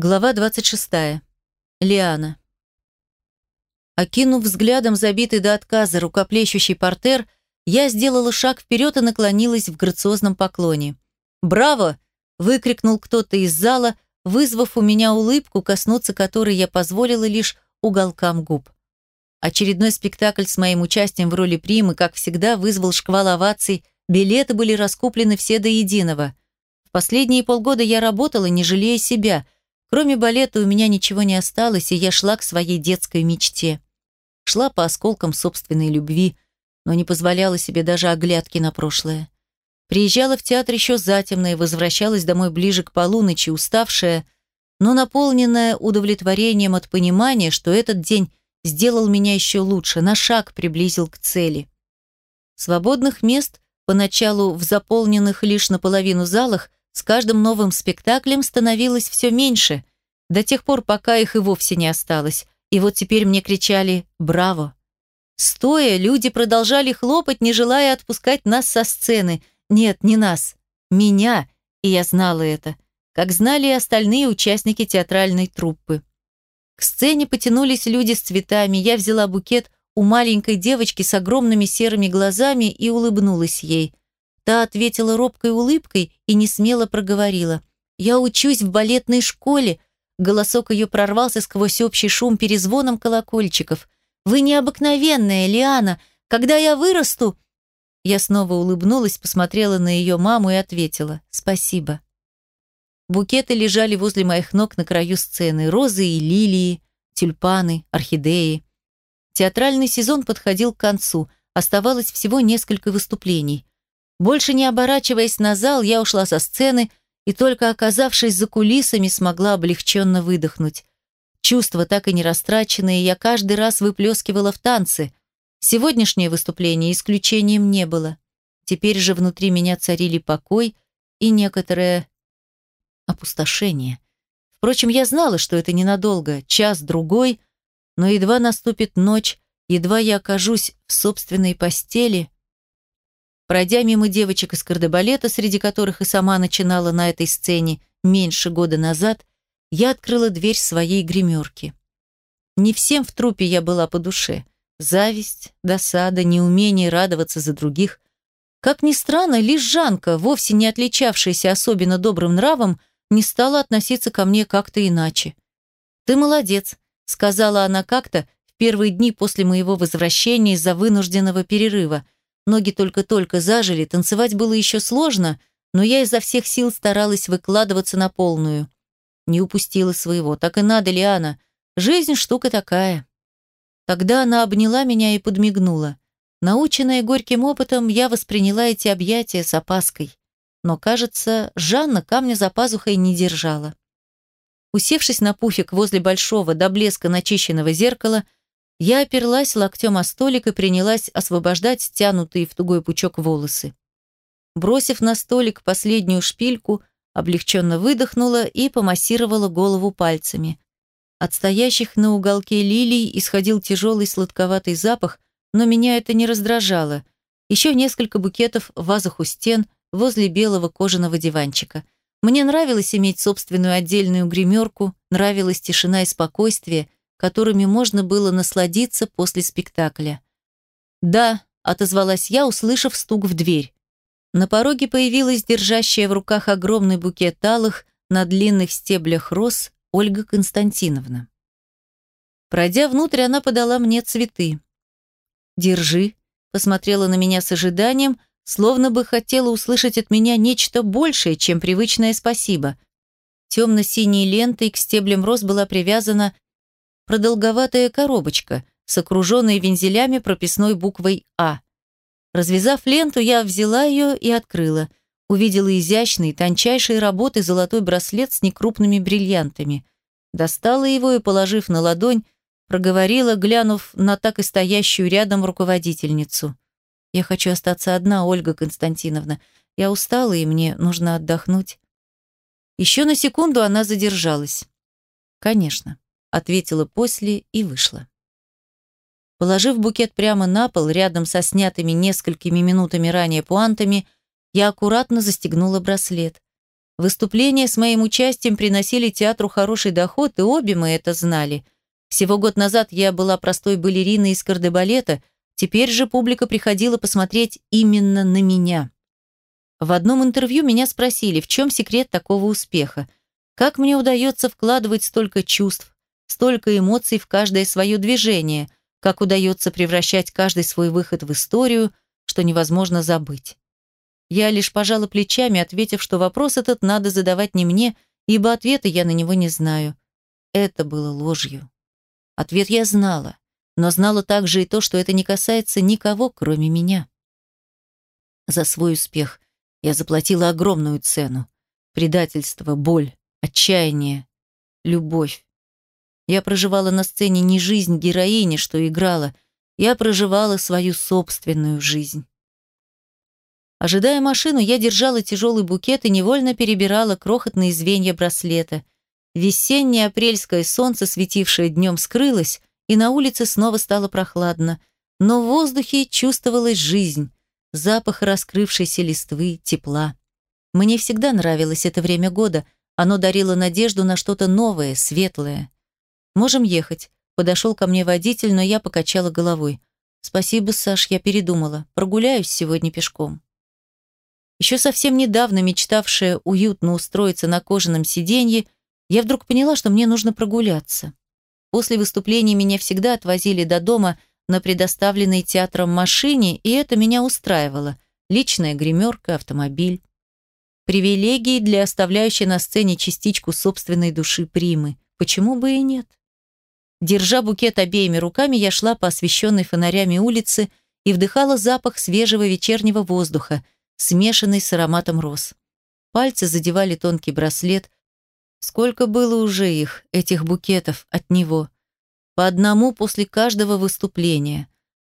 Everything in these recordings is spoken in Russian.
Глава 26. Лиана. Окинув взглядом забитый до отказа рукоплещущий портер, я сделала шаг вперед и наклонилась в грациозном поклоне. «Браво!» – выкрикнул кто-то из зала, вызвав у меня улыбку, коснуться которой я позволила лишь уголкам губ. Очередной спектакль с моим участием в роли примы, как всегда, вызвал шквал оваций, билеты были раскуплены все до единого. В последние полгода я работала, не жалея себя – Кроме балета у меня ничего не осталось, и я шла к своей детской мечте. Шла по осколкам собственной любви, но не позволяла себе даже оглядки на прошлое. Приезжала в театр еще затемно и возвращалась домой ближе к полуночи, уставшая, но наполненная удовлетворением от понимания, что этот день сделал меня еще лучше, на шаг приблизил к цели. Свободных мест, поначалу в заполненных лишь наполовину залах, с каждым новым спектаклем становилось все меньше, до тех пор, пока их и вовсе не осталось. И вот теперь мне кричали «Браво!». Стоя, люди продолжали хлопать, не желая отпускать нас со сцены. Нет, не нас. Меня. И я знала это. Как знали и остальные участники театральной труппы. К сцене потянулись люди с цветами. Я взяла букет у маленькой девочки с огромными серыми глазами и улыбнулась ей. Та ответила робкой улыбкой и не смело проговорила. «Я учусь в балетной школе». Голосок ее прорвался сквозь общий шум перезвоном колокольчиков. «Вы необыкновенная, Лиана! Когда я вырасту...» Я снова улыбнулась, посмотрела на ее маму и ответила «Спасибо». Букеты лежали возле моих ног на краю сцены. Розы и лилии, тюльпаны, орхидеи. Театральный сезон подходил к концу. Оставалось всего несколько выступлений. Больше не оборачиваясь на зал, я ушла со сцены и только оказавшись за кулисами, смогла облегченно выдохнуть. Чувства так и не растраченные я каждый раз выплескивала в танцы. Сегодняшнее выступление исключением не было. Теперь же внутри меня царили покой и некоторое опустошение. Впрочем, я знала, что это ненадолго, час-другой, но едва наступит ночь, едва я окажусь в собственной постели – Пройдя мимо девочек из кардебалета, среди которых и сама начинала на этой сцене меньше года назад, я открыла дверь своей гримерки. Не всем в трупе я была по душе. Зависть, досада, неумение радоваться за других. Как ни странно, лишь Жанка, вовсе не отличавшаяся особенно добрым нравом, не стала относиться ко мне как-то иначе. «Ты молодец», — сказала она как-то в первые дни после моего возвращения из-за вынужденного перерыва — Ноги только-только зажили, танцевать было еще сложно, но я изо всех сил старалась выкладываться на полную. Не упустила своего. Так и надо, Лиана. Жизнь штука такая. Тогда она обняла меня и подмигнула. Наученная горьким опытом, я восприняла эти объятия с опаской. Но, кажется, Жанна камня за пазухой не держала. Усевшись на пуфик возле большого до блеска начищенного зеркала, я оперлась локтем о столик и принялась освобождать стянутые в тугой пучок волосы. Бросив на столик последнюю шпильку, облегченно выдохнула и помассировала голову пальцами. От стоящих на уголке лилий исходил тяжелый сладковатый запах, но меня это не раздражало. Еще несколько букетов в вазах у стен возле белого кожаного диванчика. Мне нравилось иметь собственную отдельную гримерку, нравилась тишина и спокойствие – которыми можно было насладиться после спектакля. «Да», — отозвалась я, услышав стук в дверь. На пороге появилась держащая в руках огромный букет алых на длинных стеблях роз Ольга Константиновна. Пройдя внутрь, она подала мне цветы. «Держи», — посмотрела на меня с ожиданием, словно бы хотела услышать от меня нечто большее, чем привычное спасибо. Темно-синей лентой к стеблям роз была привязана продолговатая коробочка с окруженной вензелями прописной буквой «А». Развязав ленту, я взяла ее и открыла. Увидела изящный, тончайшей работы золотой браслет с некрупными бриллиантами. Достала его и, положив на ладонь, проговорила, глянув на так и стоящую рядом руководительницу. «Я хочу остаться одна, Ольга Константиновна. Я устала, и мне нужно отдохнуть». Еще на секунду она задержалась. «Конечно ответила после и вышла. Положив букет прямо на пол, рядом со снятыми несколькими минутами ранее пуантами, я аккуратно застегнула браслет. Выступления с моим участием приносили театру хороший доход, и обе мы это знали. Всего год назад я была простой балериной из кардебалета, теперь же публика приходила посмотреть именно на меня. В одном интервью меня спросили, в чем секрет такого успеха. Как мне удается вкладывать столько чувств, столько эмоций в каждое свое движение, как удается превращать каждый свой выход в историю, что невозможно забыть. Я лишь пожала плечами, ответив, что вопрос этот надо задавать не мне, ибо ответа я на него не знаю. Это было ложью. Ответ я знала, но знала также и то, что это не касается никого, кроме меня. За свой успех я заплатила огромную цену. Предательство, боль, отчаяние, любовь. Я проживала на сцене не жизнь героини, что играла, я проживала свою собственную жизнь. Ожидая машину, я держала тяжелый букет и невольно перебирала крохотные звенья браслета. Весеннее апрельское солнце, светившее днем, скрылось, и на улице снова стало прохладно, но в воздухе чувствовалась жизнь, запах раскрывшейся листвы, тепла. Мне всегда нравилось это время года, оно дарило надежду на что-то новое, светлое. «Можем ехать», — подошел ко мне водитель, но я покачала головой. «Спасибо, Саш, я передумала. Прогуляюсь сегодня пешком». Еще совсем недавно мечтавшая уютно устроиться на кожаном сиденье, я вдруг поняла, что мне нужно прогуляться. После выступления меня всегда отвозили до дома на предоставленной театром машине, и это меня устраивало. Личная гримерка, автомобиль. Привилегии для оставляющей на сцене частичку собственной души примы. Почему бы и нет? Держа букет обеими руками, я шла по освещенной фонарями улице и вдыхала запах свежего вечернего воздуха – смешанный с ароматом роз. Пальцы задевали тонкий браслет. Сколько было уже их, этих букетов, от него. По одному после каждого выступления.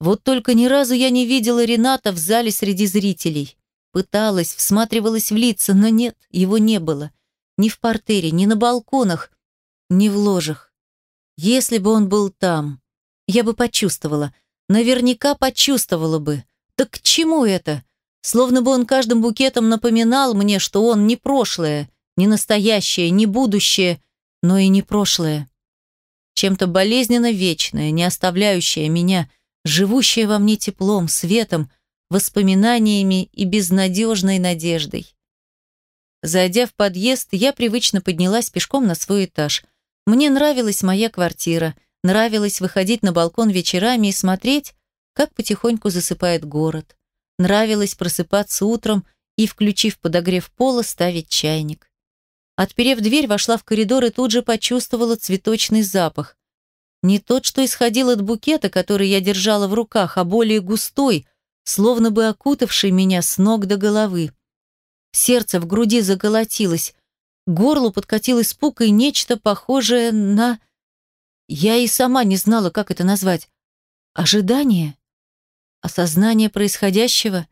Вот только ни разу я не видела Рената в зале среди зрителей. Пыталась, всматривалась в лица, но нет, его не было. Ни в портере, ни на балконах, ни в ложах. Если бы он был там, я бы почувствовала. Наверняка почувствовала бы. Так к чему это? Словно бы он каждым букетом напоминал мне, что он не прошлое, не настоящее, не будущее, но и не прошлое. Чем-то болезненно вечное, не оставляющее меня, живущее во мне теплом, светом, воспоминаниями и безнадежной надеждой. Зайдя в подъезд, я привычно поднялась пешком на свой этаж. Мне нравилась моя квартира, нравилось выходить на балкон вечерами и смотреть, как потихоньку засыпает город. Нравилось просыпаться утром и, включив подогрев пола, ставить чайник. Отперев дверь, вошла в коридор и тут же почувствовала цветочный запах. Не тот, что исходил от букета, который я держала в руках, а более густой, словно бы окутавший меня с ног до головы. Сердце в груди заколотилось, горлу подкатил испуг и нечто похожее на... Я и сама не знала, как это назвать. Ожидание? Осознание происходящего?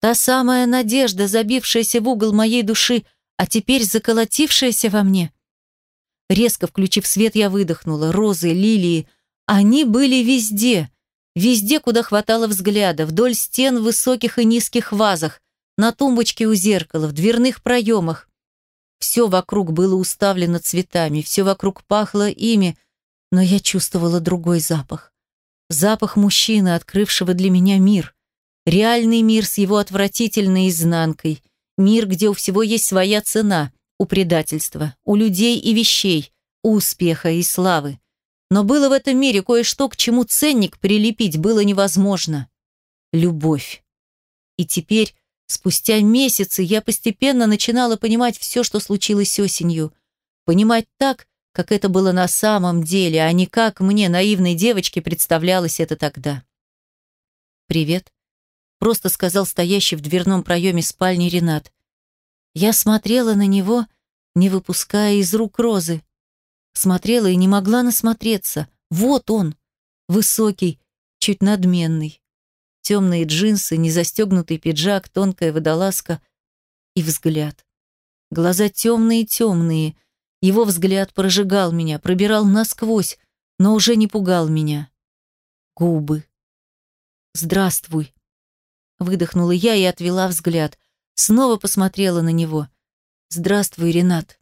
Та самая надежда, забившаяся в угол моей души, а теперь заколотившаяся во мне? Резко включив свет, я выдохнула. Розы, лилии. Они были везде. Везде, куда хватало взгляда. Вдоль стен в высоких и низких вазах. На тумбочке у зеркала, в дверных проемах. Все вокруг было уставлено цветами, все вокруг пахло ими, но я чувствовала другой запах. Запах мужчины, открывшего для меня мир. Реальный мир с его отвратительной изнанкой. Мир, где у всего есть своя цена. У предательства, у людей и вещей, у успеха и славы. Но было в этом мире кое-что, к чему ценник прилепить было невозможно. Любовь. И теперь, спустя месяцы, я постепенно начинала понимать все, что случилось осенью. Понимать так, как это было на самом деле, а не как мне, наивной девочке, представлялось это тогда. «Привет», — просто сказал стоящий в дверном проеме спальни Ренат. Я смотрела на него, не выпуская из рук розы. Смотрела и не могла насмотреться. Вот он, высокий, чуть надменный. Темные джинсы, незастегнутый пиджак, тонкая водолазка и взгляд. Глаза темные-темные — его взгляд прожигал меня, пробирал насквозь, но уже не пугал меня. Губы. «Здравствуй», — выдохнула я и отвела взгляд. Снова посмотрела на него. «Здравствуй, Ренат».